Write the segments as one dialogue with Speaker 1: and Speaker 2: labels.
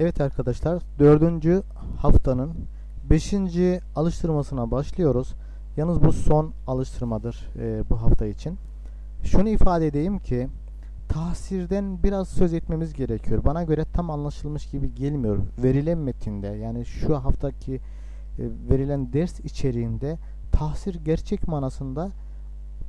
Speaker 1: Evet arkadaşlar dördüncü haftanın beşinci alıştırmasına başlıyoruz. Yalnız bu son alıştırmadır e, bu hafta için. Şunu ifade edeyim ki tahsirden biraz söz etmemiz gerekiyor. Bana göre tam anlaşılmış gibi gelmiyor. Verilen metinde yani şu haftaki e, verilen ders içeriğinde tahsir gerçek manasında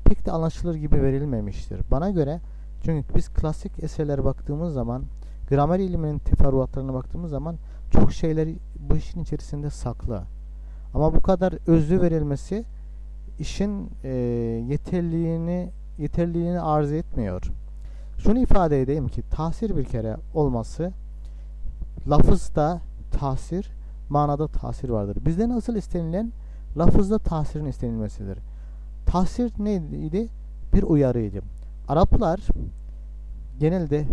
Speaker 1: pek de anlaşılır gibi verilmemiştir. Bana göre çünkü biz klasik eserlere baktığımız zaman gramer ilminin teferruatlarına baktığımız zaman çok şeyler bu işin içerisinde saklı. Ama bu kadar özlü verilmesi işin e, yeterliğini yeterliğini arz etmiyor. Şunu ifade edeyim ki tahsir bir kere olması lafızda tahsir, manada tahsir vardır. Bizden asıl istenilen lafızda tahsirin istenilmesidir. Tahsir neydi? Bir uyarıydı. Araplar genelde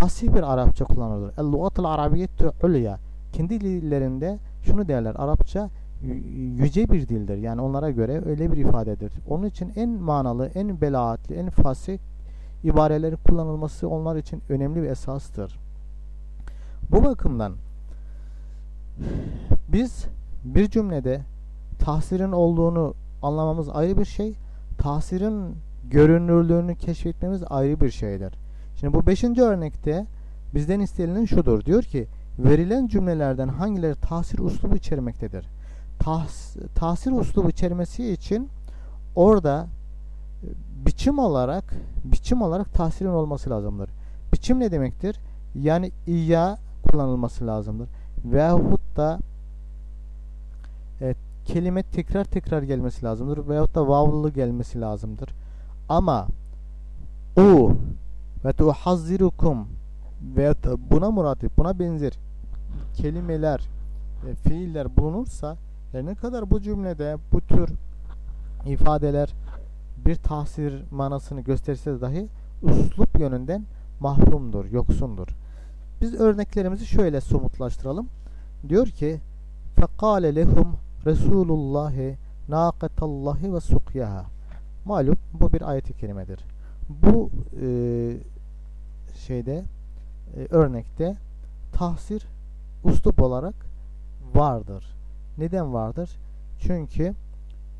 Speaker 1: fasih bir Arapça kullanırlar. El-lugatul arabiyyetu ulya. Kendi dillerinde şunu derler. Arapça yüce bir dildir. Yani onlara göre öyle bir ifadedir. Onun için en manalı, en belaatli, en fasih ibarelerin kullanılması onlar için önemli bir esastır. Bu bakımdan biz bir cümlede tahsirin olduğunu anlamamız ayrı bir şey. Tahsirin görünürlüğünü keşfetmemiz ayrı bir şeydir. Şimdi bu beşinci örnekte bizden istenilen şudur. Diyor ki verilen cümlelerden hangileri tahsir uslubu içermektedir? Tahs tahsir uslubu içermesi için orada e, biçim olarak biçim olarak tahsirin olması lazımdır. Biçim ne demektir? Yani iya kullanılması lazımdır. Veyahut da e, kelime tekrar tekrar gelmesi lazımdır. Veyahut da vavlı gelmesi lazımdır. Ama o ve tuhazzirukum ve buna muratip, buna benzer kelimeler, e, fiiller bulunursa her ne kadar bu cümlede bu tür ifadeler bir tahsir manasını gösterse dahi uslup yönünden mahrumdur, yoksundur. Biz örneklerimizi şöyle somutlaştıralım. Diyor ki فَقَالَ لَهُمْ رَسُولُ اللّٰهِ نَاقَةَ اللّٰهِ وَسُقْيَهَا Malum bu bir ayet-i kerimedir. Bu e, şeyde e, örnekte tahsir uslup olarak vardır. Neden vardır? Çünkü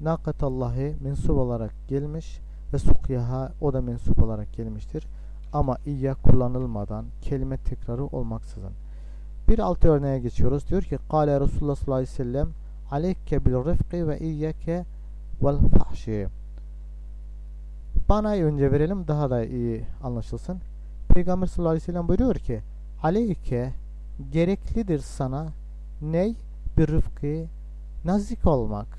Speaker 1: nakatallahi mensup olarak gelmiş ve sukyaha o da mensup olarak gelmiştir. Ama iyya kullanılmadan kelime tekrarı olmaksızın. Bir altı örneğe geçiyoruz. Diyor ki Kale Resulullah sallallahu aleyhi ve sellem aleyke bil rifqi ve iyyake vel fahşi. Bana önce verelim daha da iyi anlaşılsın. Peygamber sallallahu aleyhi ve sellem buyuruyor ki Aleyke gereklidir sana ney? Bir rıfkı nazik olmak.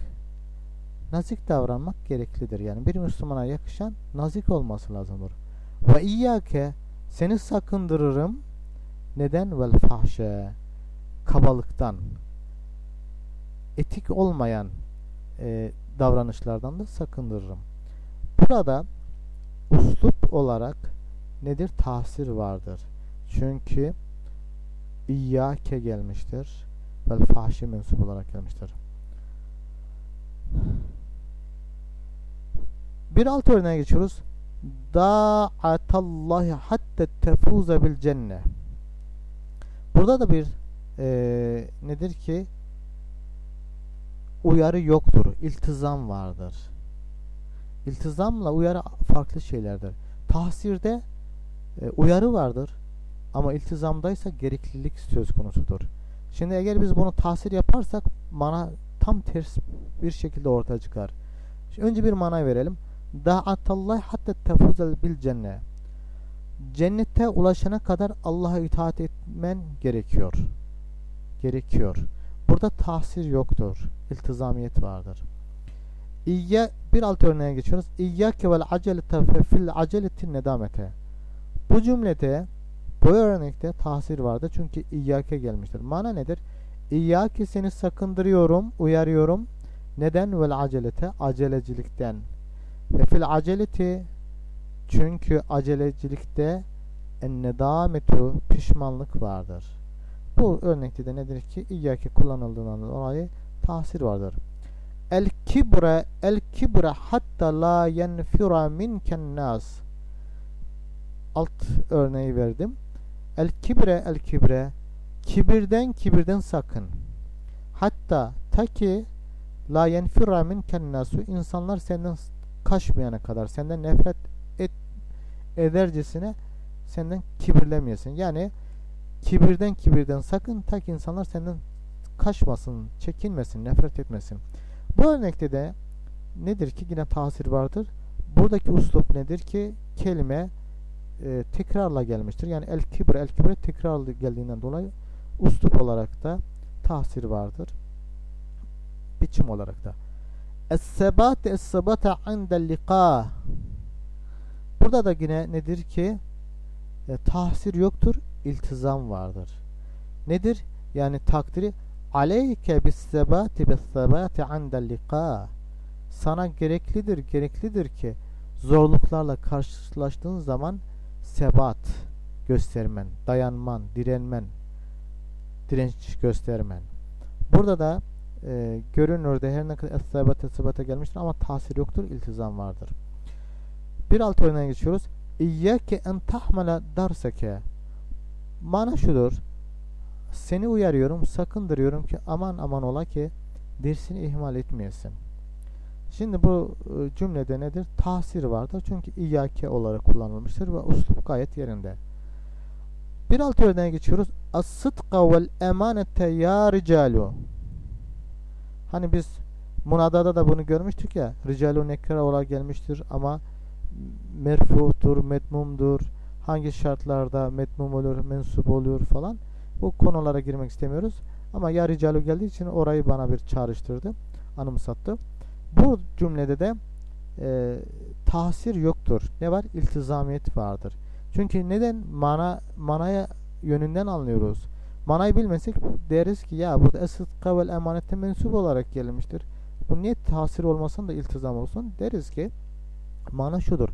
Speaker 1: Nazik davranmak gereklidir. Yani bir Müslümana yakışan nazik olması lazımdır. Ve iyyake seni sakındırırım. Neden? Vel fahşe kabalıktan etik olmayan e, davranışlardan da sakındırırım. Burada uslup olarak nedir? Tahsir vardır. Çünkü İyyâke gelmiştir. Vel fahşi mensup olarak gelmiştir. Bir alt örneğe geçiyoruz. Da'atallahi hatta tefuza bil cenne. Burada da bir e, nedir ki uyarı yoktur. İltizam vardır. İltizamla uyarı farklı şeylerdir. Tahsirde e, uyarı vardır. Ama iltizamdaysa gereklilik söz konusudur. Şimdi eğer biz bunu tahsir yaparsak mana tam ters bir şekilde ortaya çıkar. Şimdi önce bir mana verelim. Da'atallah hatta tefuzel bil cenne. Cennete ulaşana kadar Allah'a itaat etmen gerekiyor. Gerekiyor. Burada tahsir yoktur. İltizamiyet vardır. İyya bir alt örneğe geçiyoruz. İyyake vel acelete fe fil aceletin nedamete. Bu cümlede bu örnekte tahsir vardır. Çünkü iyyake gelmiştir. Mana nedir? İyyake seni sakındırıyorum, uyarıyorum. Neden? Vel acelete acelecilikten. Ve fil aceleti çünkü acelecilikte en nedametu pişmanlık vardır. Bu örnekte de nedir ki iyyake kullanıldığından dolayı tahsir vardır. El kibre el kibre hatta la yenfira minken nas. Alt örneği verdim. El kibre el kibre kibirden kibirden sakın. Hatta ta ki la yenfirra minken nasu insanlar senden kaçmayana kadar senden nefret et, edercesine senden kibirlemeyesin. Yani kibirden kibirden sakın ta ki insanlar senden kaçmasın, çekinmesin, nefret etmesin. Bu örnekte de nedir ki yine tasir vardır. Buradaki uslup nedir ki kelime e, tekrarla gelmiştir. Yani el kibir, el kibre tekrarlı geldiğinden dolayı uslup olarak da tahsir vardır. Biçim olarak da. Es-sebat es-sebata indel liqa. Burada da yine nedir ki e, tahsir yoktur, iltizam vardır. Nedir? Yani takdiri aleyke bis-sebati bis-sebati indel liqa. Sana gereklidir, gereklidir ki zorluklarla karşılaştığın zaman sebat göstermen, dayanman, direnmen, direnç göstermen. Burada da e, görünürde her ne kadar es-sebat es-sebata gelmiştir ama tasir yoktur, iltizam vardır. Bir alt örneğe geçiyoruz. İyyâke en tahmala darseke. Mana şudur. Seni uyarıyorum, sakındırıyorum ki aman aman ola ki dersini ihmal etmeyesin. Şimdi bu e, cümlede nedir? Tahsir vardır. Çünkü iyyake olarak kullanılmıştır ve uslup gayet yerinde. Bir alt örneğe geçiyoruz. As-sıdka vel emanete ya ricalu. Hani biz munadada da bunu görmüştük ya. Ricalu nekra olarak gelmiştir ama merfudur, medmumdur. Hangi şartlarda medmum olur, mensup oluyor falan. Bu konulara girmek istemiyoruz. Ama ya ricalu geldiği için orayı bana bir çağrıştırdı. Anımsattı. Bu cümlede de e, tahsir yoktur. Ne var? İltizamiyet vardır. Çünkü neden? Mana, manaya yönünden anlıyoruz. Manayı bilmesek deriz ki ya burada esıdka vel emanette mensup olarak gelmiştir. Bu niye tahsir olmasın da iltizam olsun? Deriz ki mana şudur.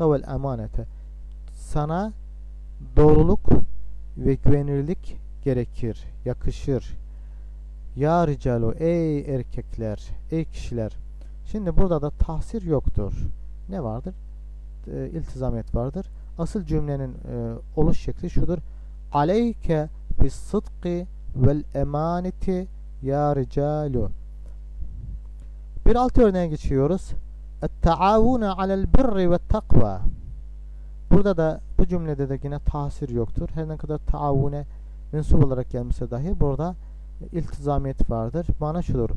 Speaker 1: Vel emanete sana doğruluk ve güvenirlik gerekir, yakışır. Ya ricalu ey erkekler, ey kişiler. Şimdi burada da tahsir yoktur. Ne vardır? E, iltizamet vardır. Asıl cümlenin e, oluş şekli şudur. Aleyke bis sıdkı vel emaneti ya ricalu. Bir alt örneğe geçiyoruz. Et-taavune alel birri ve takva. Burada da bu cümlede de yine tahsir yoktur. Her ne kadar taavune mensup olarak gelmişse dahi burada iltizamiyet vardır. Mana şudur.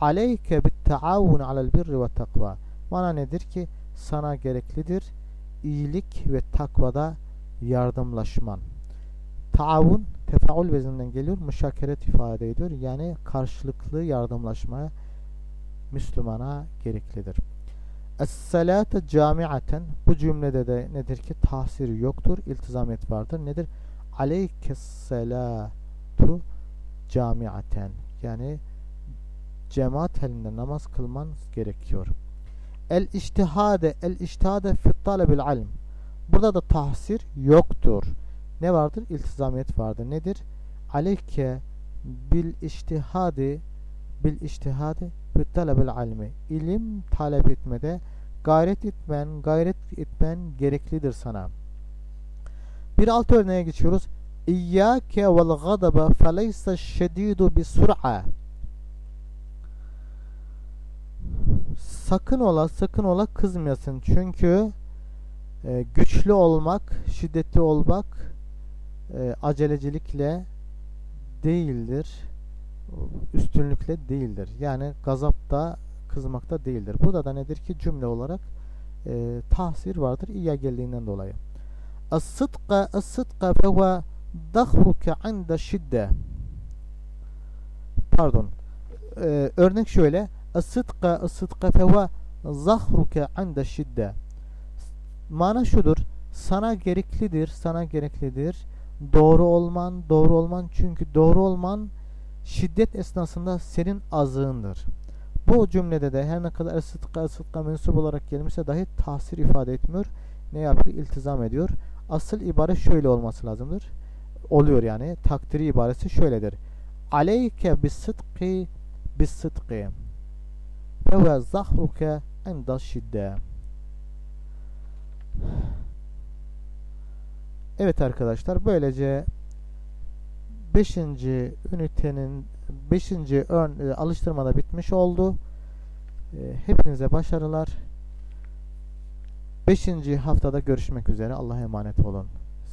Speaker 1: Aleyke bit taavun alel birri ve takva. Mana nedir ki? Sana gereklidir iyilik ve takvada yardımlaşman. Taavun tefaul vezninden geliyor. Müşakeret ifade ediyor. Yani karşılıklı yardımlaşmaya Müslümana gereklidir. Es-salate camiaten bu cümlede de nedir ki tahsir yoktur, iltizamiyet vardır. Nedir? Aleykes salatu camiaten yani cemaat halinde namaz kılman gerekiyor. El iştihade el iştihade fi talebil ilm. Burada da tahsir yoktur. Ne vardır? İltizamiyet vardır. Nedir? Aleyke bil iştihadi bil iştihadi fi talebil ilmi. İlim talep etmede gayret etmen, gayret etmen gereklidir sana. Bir alt örneğe geçiyoruz. İyyâke vel gadabe feleyse şedidu bi sur'a. Sakın ola, sakın ola kızmayasın. Çünkü e, güçlü olmak, şiddetli olmak e, acelecilikle değildir. Üstünlükle değildir. Yani gazapta, kızmakta değildir. Burada da nedir ki cümle olarak e, tahsir vardır. İyya geldiğinden dolayı. Es-sıdka, es-sıdka fehuve dahruke inde şidde pardon. Ee, örnek şöyle. Isıtka ısıtka feva zahruke inde şidde. Mana şudur. Sana gereklidir sana gereklidir. Doğru olman doğru olman. Çünkü doğru olman şiddet esnasında senin azığındır. Bu cümlede de her ne kadar ısıtka ısıtka mensup olarak gelmişse dahi tahsir ifade etmiyor. Ne yapıyor? İltizam ediyor. Asıl ibare şöyle olması lazımdır oluyor yani. Takdiri ibaresi şöyledir. Aleyke bis sıdkı bis sıdkı ve zahruke enda şidde Evet arkadaşlar böylece 5. ünitenin 5. ön e, alıştırmada bitmiş oldu. E, hepinize başarılar. 5. haftada görüşmek üzere. Allah'a emanet olun.